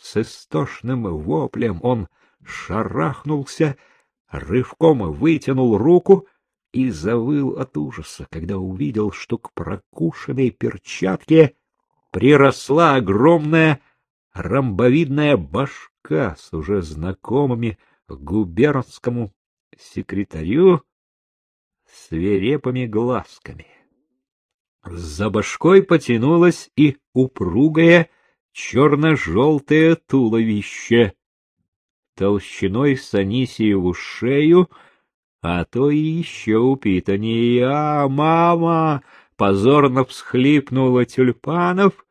С истошным воплем он шарахнулся, рывком вытянул руку и завыл от ужаса, когда увидел, что к прокушенной перчатке приросла огромная ромбовидная башка с уже знакомыми губернскому секретарю свирепыми глазками. За башкой потянулось и упругое черно-желтое туловище, толщиной с Анисиеву шею, а то и еще упитаннее. «А, мама!» — позорно всхлипнула тюльпанов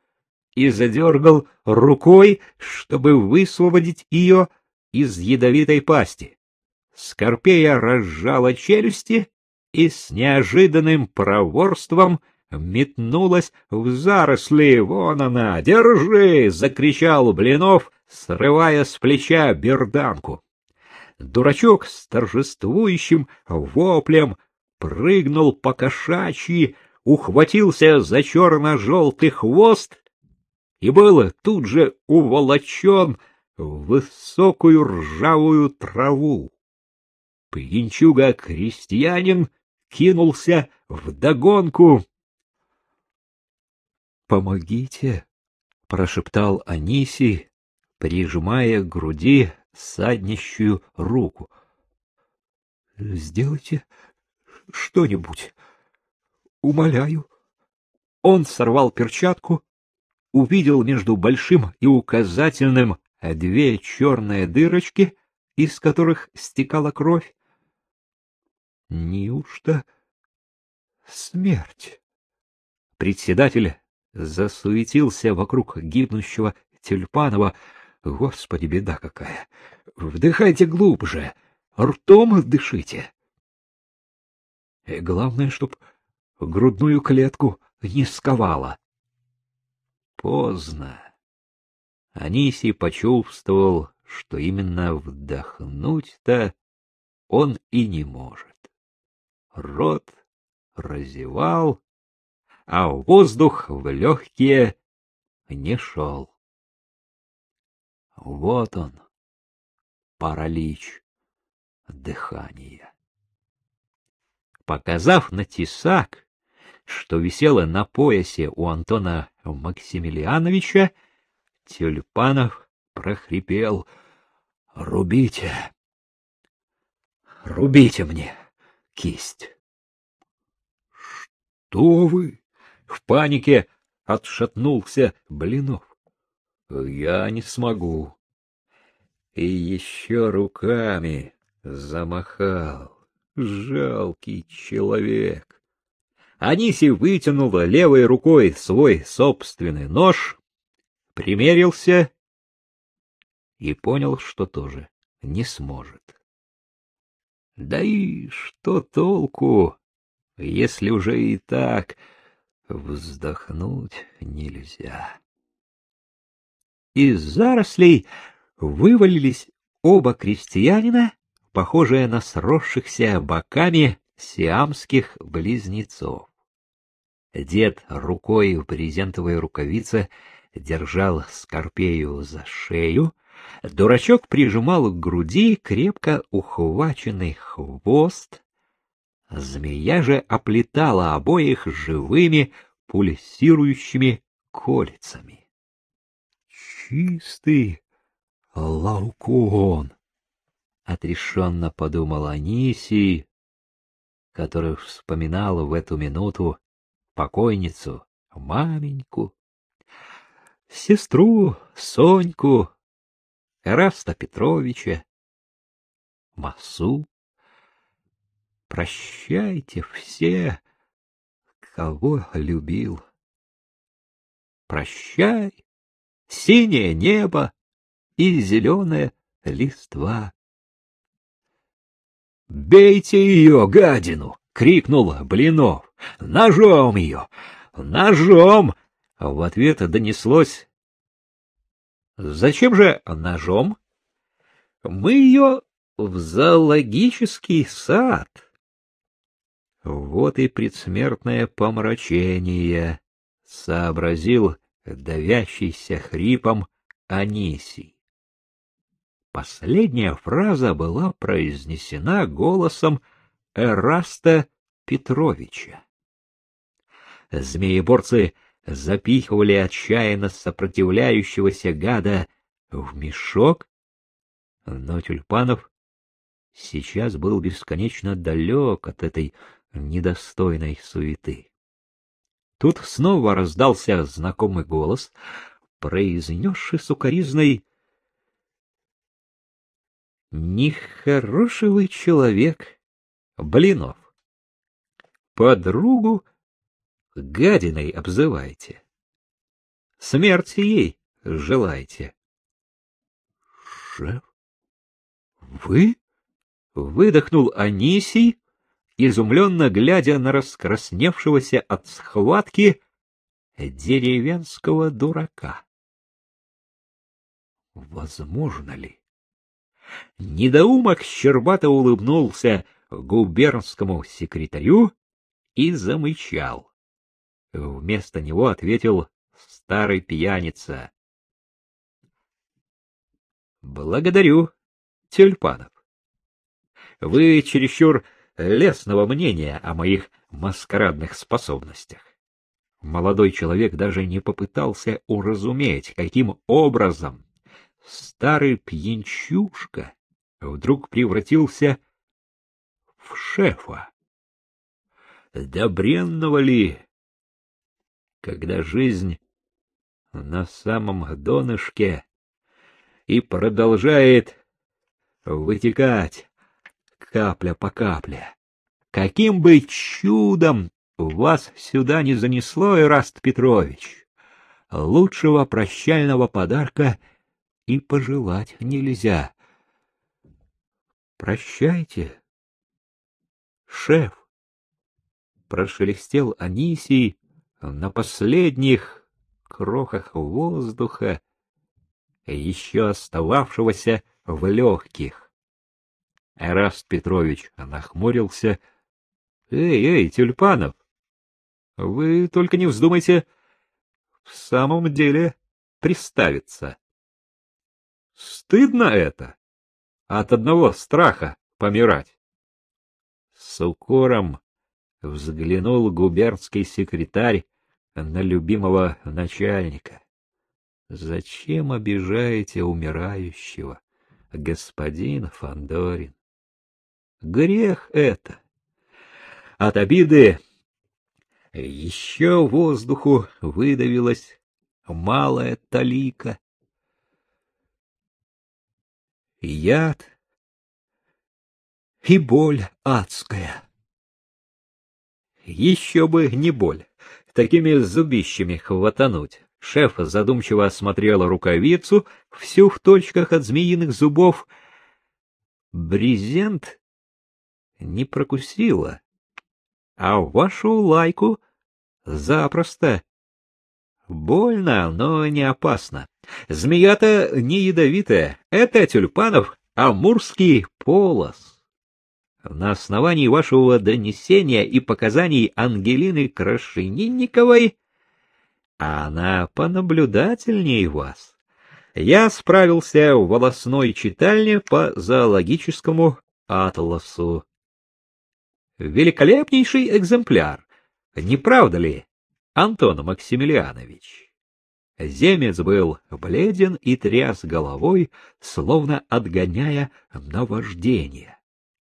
и задергал рукой, чтобы высвободить ее из ядовитой пасти. Скорпея разжала челюсти и с неожиданным проворством метнулась в заросли. «Вон она! Держи!» — закричал Блинов, срывая с плеча берданку. Дурачок с торжествующим воплем прыгнул по кошачьи, ухватился за черно-желтый хвост и был тут же уволочен в высокую ржавую траву. Пьянчуга-крестьянин кинулся в догонку. Помогите, прошептал Аниси, прижимая к груди саднищую руку. Сделайте что-нибудь. Умоляю. Он сорвал перчатку, увидел между большим и указательным две черные дырочки, из которых стекала кровь. Неужто смерть? Председатель засуетился вокруг гибнущего Тюльпанова. Господи, беда какая! Вдыхайте глубже, ртом дышите. И главное, чтоб грудную клетку не сковало. Поздно. Анисий почувствовал, что именно вдохнуть-то он и не может. Рот разевал, а воздух в легкие не шел. Вот он, паралич дыхания. Показав на тесак, что висело на поясе у Антона Максимилиановича, Тюльпанов прохрипел — Рубите! Рубите мне кисть! — Что вы? В панике отшатнулся Блинов. Я не смогу. И еще руками замахал. Жалкий человек. Аниси вытянул левой рукой свой собственный нож, примерился и понял, что тоже не сможет. Да и что толку, если уже и так Вздохнуть нельзя. Из зарослей вывалились оба крестьянина, похожие на сросшихся боками сиамских близнецов. Дед рукой в брезентовой рукавице держал Скорпею за шею, дурачок прижимал к груди крепко ухваченный хвост, Змея же оплетала обоих живыми, пульсирующими колицами. Чистый лаукон, отрешенно подумал Анисий, который вспоминал в эту минуту покойницу, маменьку, сестру Соньку, Раста Петровича, Масу. Прощайте все, кого любил. Прощай, синее небо и зеленая листва. «Бейте ее, гадину!» — крикнул Блинов. «Ножом ее! Ножом!» В ответ донеслось. «Зачем же ножом?» «Мы ее в зоологический сад». Вот и предсмертное помрачение, сообразил давящийся хрипом Анисий. Последняя фраза была произнесена голосом Эраста Петровича. Змееборцы запихивали отчаянно сопротивляющегося гада в мешок, но Тюльпанов сейчас был бесконечно далек от этой недостойной суеты. Тут снова раздался знакомый голос, произнесший сукоризной «Нехороший вы человек, Блинов. Подругу гадиной обзывайте. Смерти ей желаете». «Шеф, вы?» — выдохнул Анисий, изумленно глядя на раскрасневшегося от схватки деревенского дурака. Возможно ли? Недоумок щербато улыбнулся губернскому секретарю и замычал. Вместо него ответил старый пьяница. — Благодарю, Тюльпанов. Вы чересчур лестного мнения о моих маскарадных способностях. Молодой человек даже не попытался уразуметь, каким образом старый пьянчушка вдруг превратился в шефа. Добренного ли, когда жизнь на самом донышке и продолжает вытекать капля по капле. Каким бы чудом вас сюда не занесло, Ираст Петрович, лучшего прощального подарка и пожелать нельзя. Прощайте, шеф, прошелестел Анисий на последних крохах воздуха, еще остававшегося в легких. Эраст Петрович нахмурился. — Эй, эй, Тюльпанов, вы только не вздумайте в самом деле приставиться. Стыдно это, от одного страха помирать. С укором взглянул губернский секретарь на любимого начальника. Зачем обижаете умирающего, господин Фандорин? Грех это. От обиды еще воздуху выдавилась малая талика. Яд и боль адская. Еще бы не боль, такими зубищами хватануть. Шеф задумчиво осмотрела рукавицу, всю в точках от змеиных зубов. Брезент не прокусила, а вашу лайку запросто. Больно, но не опасно. Змея-то не ядовитая, это тюльпанов амурский полос. На основании вашего донесения и показаний Ангелины Крашенинниковой, а она понаблюдательнее вас, я справился в волосной читальне по зоологическому атласу. Великолепнейший экземпляр, не правда ли, Антон Максимилианович? Земец был бледен и тряс головой, словно отгоняя наваждение.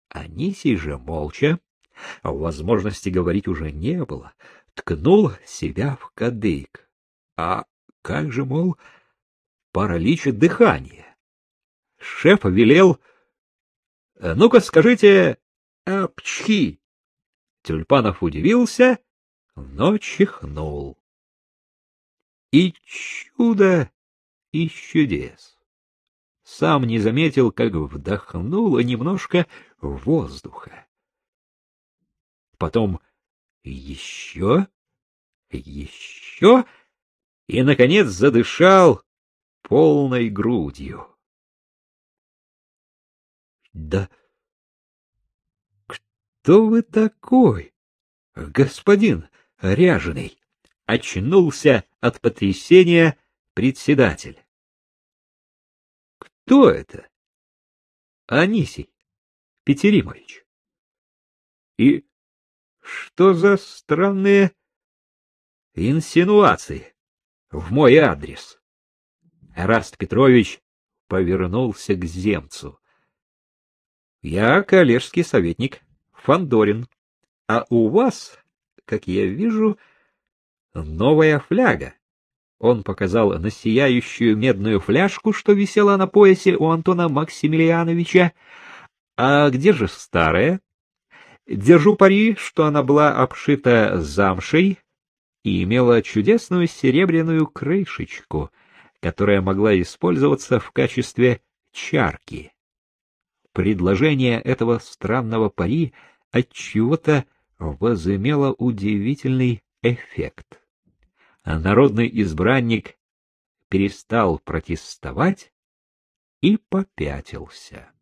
Анисий же молча, возможности говорить уже не было, ткнул себя в кадык. А как же, мол, паралич дыхания? Шеф велел... Ну-ка скажите, Апчхи! Тюльпанов удивился, но чихнул. И чудо и чудес. Сам не заметил, как вдохнуло немножко воздуха. Потом еще, еще, и, наконец, задышал полной грудью. Да кто вы такой, господин ряженый? Очнулся от потрясения председатель. Кто это? Анисий Петеримович. И что за странные инсинуации в мой адрес? Раст Петрович повернулся к земцу. Я коллежский советник Фандорин, а у вас, как я вижу, новая фляга. Он показал на сияющую медную фляжку, что висела на поясе у Антона Максимилиановича. А где же старая? Держу пари, что она была обшита замшей и имела чудесную серебряную крышечку, которая могла использоваться в качестве чарки. Предложение этого странного пари отчего-то возымело удивительный эффект. Народный избранник перестал протестовать и попятился.